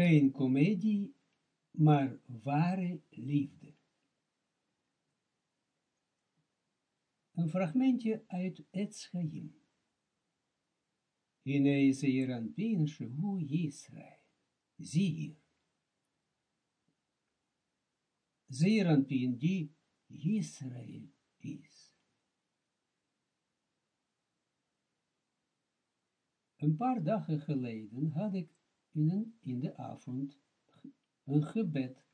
geen komedie, maar ware liefde. Een fragmentje uit Etz Chaim. Hine zeer aan pin shehu Yisrael. Zie hier. Zeer aan pin die is. Een paar dagen geleden had ik in, in de avond een gebed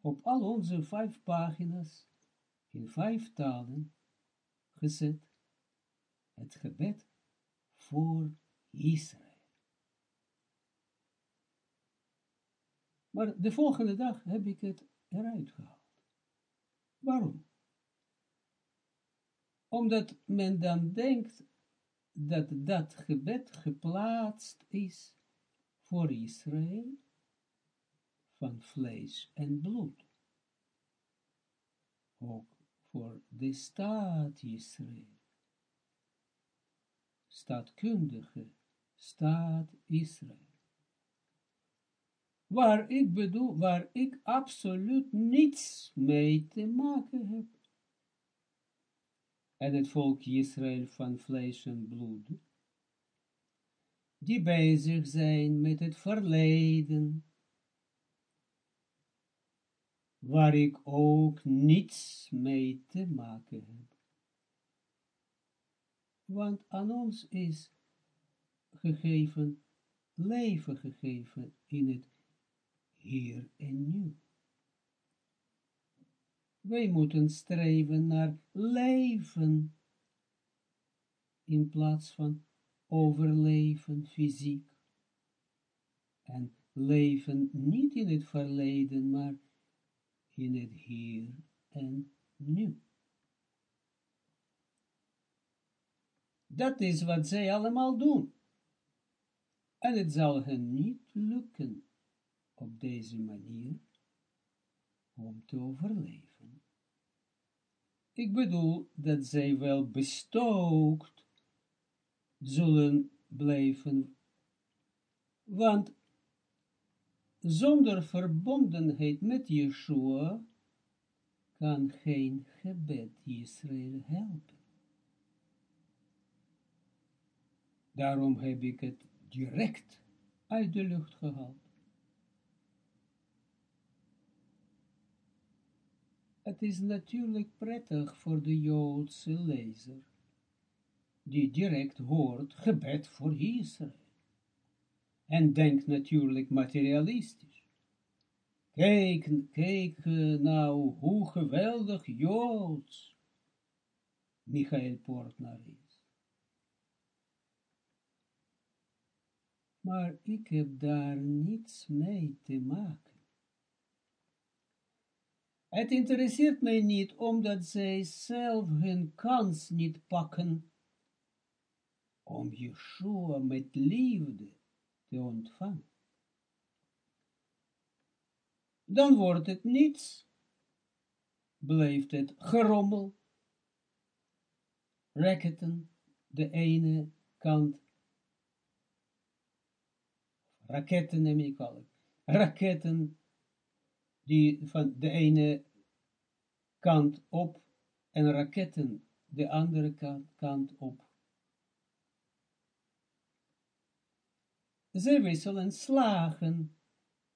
op al onze vijf pagina's in vijf talen gezet. Het gebed voor Israël. Maar de volgende dag heb ik het eruit gehaald. Waarom? Omdat men dan denkt dat dat gebed geplaatst is voor Israël van vlees en bloed. Ook voor de staat Israël. Staatkundige staat Israël waar ik bedoel, waar ik absoluut niets mee te maken heb. En het volk Israël van vlees en bloed, die bezig zijn met het verleden, waar ik ook niets mee te maken heb. Want aan ons is gegeven, leven gegeven in het hier en nu. Wij moeten streven naar leven, in plaats van overleven fysiek. En leven niet in het verleden, maar in het hier en nu. Dat is wat zij allemaal doen. En het zal hen niet lukken op deze manier om te overleven. Ik bedoel dat zij wel bestookt zullen blijven, want zonder verbondenheid met Yeshua kan geen gebed Israël helpen. Daarom heb ik het direct uit de lucht gehaald. Het is natuurlijk prettig voor de Joodse lezer, die direct hoort gebed voor Israël, en denkt natuurlijk materialistisch. Kijk, kijk eh, nou hoe geweldig Joods Michael Portner is. Maar ik heb daar niets mee te maken. Het interesseert mij niet, omdat zij zelf hun kans niet pakken om Yeshua met liefde te ontvangen. Dan wordt het niets, blijft het gerommel, raketten, de ene kant, raketten neem ik al, raketten die van de ene kant op en raketten de andere kant, kant op. Ze wisselen slagen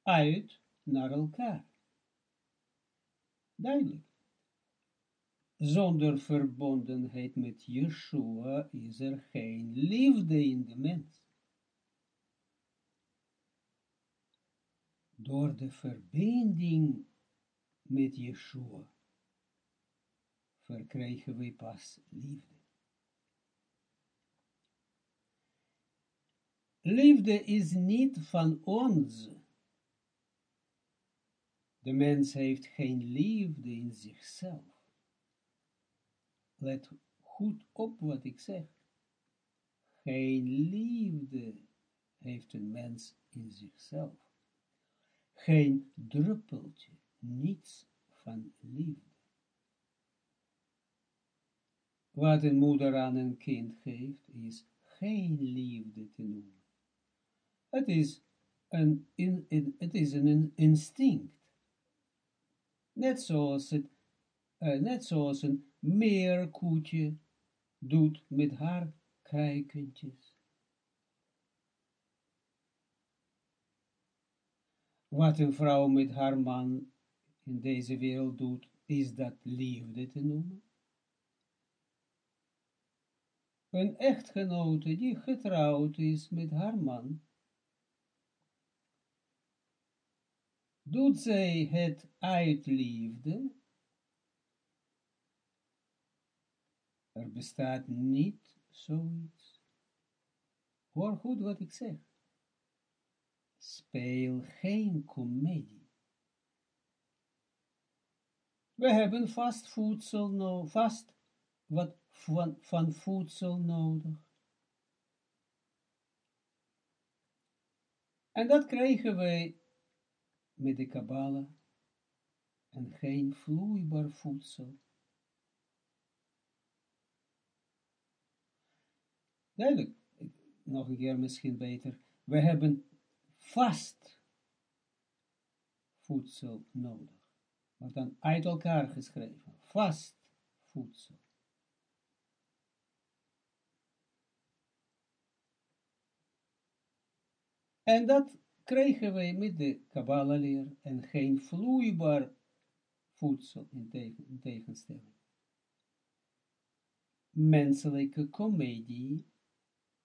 uit naar elkaar. Duidelijk. Zonder verbondenheid met Yeshua is er geen liefde in de mens. door de verbinding met Yeshua verkrijgen wij pas liefde. Liefde is niet van ons. De mens heeft geen liefde in zichzelf. Let goed op wat ik zeg. Geen liefde heeft een mens in zichzelf geen druppeltje, niets van liefde. Wat een moeder aan een kind geeft, is geen liefde te noemen. Het is een, in, in, het is een instinct. Net zoals, het, uh, net zoals een meerkoetje doet met haar kuikentjes. Wat een vrouw met haar man in deze wereld doet, is dat liefde te noemen. Een echtgenote die getrouwd is met haar man, doet zij het uit liefde? Er bestaat niet zoiets. Hoor goed wat ik zeg. Speel geen komedie. We hebben vast voedsel nodig, vast wat van, van voedsel nodig. En dat krijgen wij met de Kabbalah en geen vloeibaar voedsel. Duidelijk, nog een keer misschien beter, we hebben vast voedsel nodig. Wordt dan uit elkaar geschreven, vast voedsel. En dat krijgen wij met de Kabbalah-leer en geen vloeibaar voedsel in, tegen, in tegenstelling. Menselijke komedie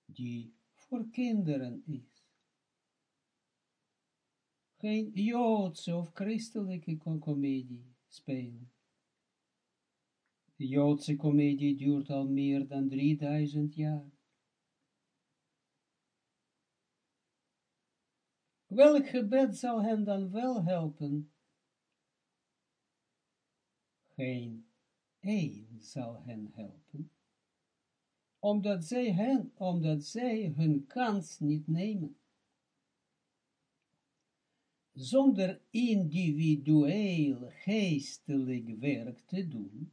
die voor kinderen is. Geen Joodse of christelijke komedie spelen. De Joodse komedie duurt al meer dan 3000 jaar. Welk gebed zal hen dan wel helpen? Geen één zal hen helpen, omdat zij, hen, omdat zij hun kans niet nemen. Zonder individueel geestelijk werk te doen,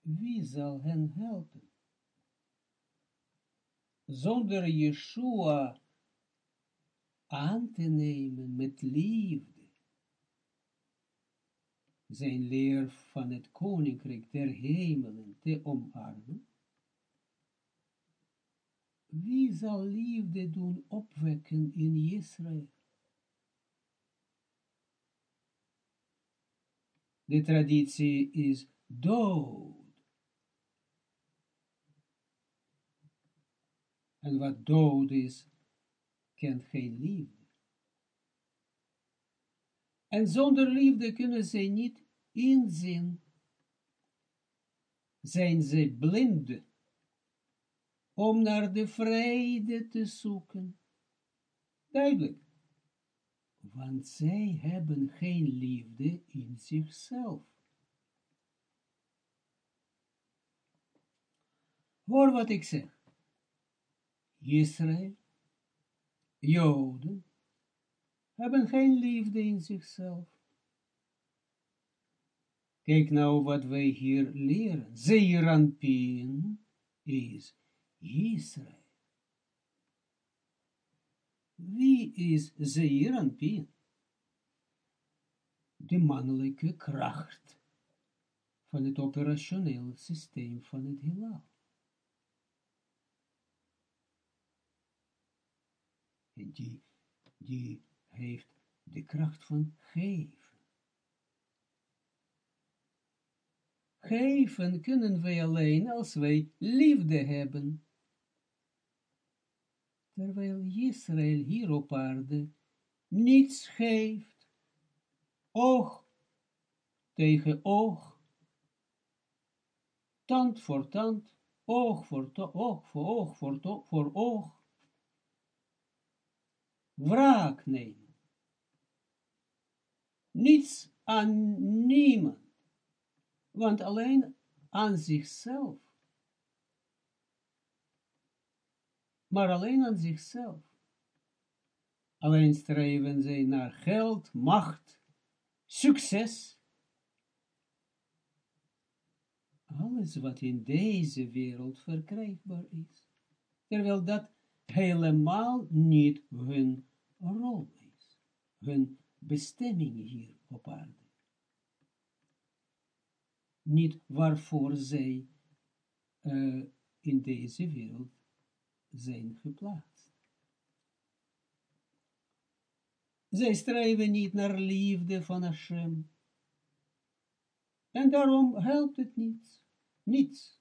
wie zal hen helpen? Zonder Yeshua aan te nemen met liefde. Zijn leer van het koninkrijk der hemelen te omarmen. Wie zal liefde doen opwekken in Israël? De traditie is dood. En wat dood is, kent geen liefde. En zonder liefde kunnen zij niet inzien. Zijn zij blind om naar de vrede te zoeken. Duidelijk. Want zij hebben geen liefde in zichzelf. Hoor wat ik zeg. Israël Joden hebben geen liefde in zichzelf. Kijk nou wat wij hier leren. Zeeranpien is Israël. Wie is Zeeranpien? De mannelijke kracht van het operationele systeem van het heelal. Die, die heeft de kracht van geven. Geven kunnen wij alleen als wij liefde hebben. Terwijl Israël hier op aarde niets geeft. Oog tegen oog. Tand voor tand. Oog voor oog voor oog voor oog wraak nemen. Niets aan niemand, want alleen aan zichzelf. Maar alleen aan zichzelf. Alleen streven zij naar geld, macht, succes. Alles wat in deze wereld verkrijgbaar is. Terwijl dat helemaal niet hun rol is, hun bestemming hier op aarde. Niet waarvoor zij uh, in deze wereld zijn geplaatst. Zij streven niet naar liefde van Hashem. En daarom helpt het niets. Niets.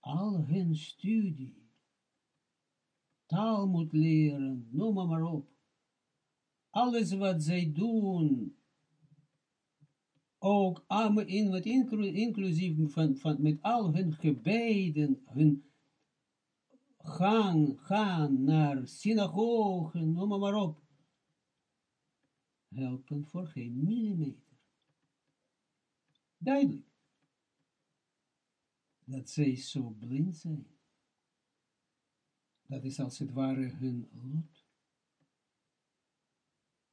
Al hun studie, taal moet leren, noem maar, op. Alles wat zij doen, ook in wat inclusief van, van, met al hun gebeden, hun gang, gaan naar synagogen, noem maar op, helpen voor geen millimeter. Duidelijk. Dat zij zo blind zijn. Dat is als het ware hun lot.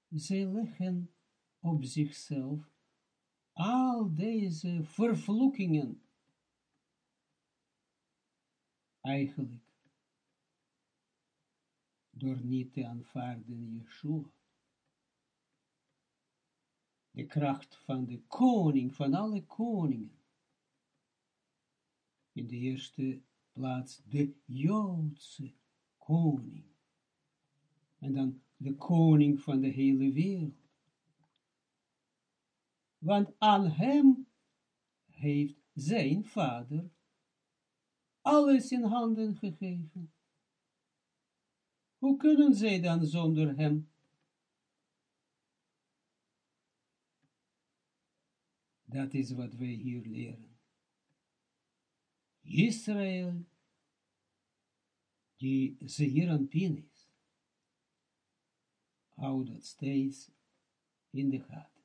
Zij leggen op zichzelf al deze vervloekingen eigenlijk door niet te aanvaarden Yeshua. De kracht van de koning, van alle koningen. In de eerste plaats de Joodse koning. En dan de koning van de hele wereld. Want aan hem heeft zijn vader alles in handen gegeven. Hoe kunnen zij dan zonder hem? Dat is wat wij hier leren. Israël, die zeer aan pin is, houdt dat steeds in de gaten.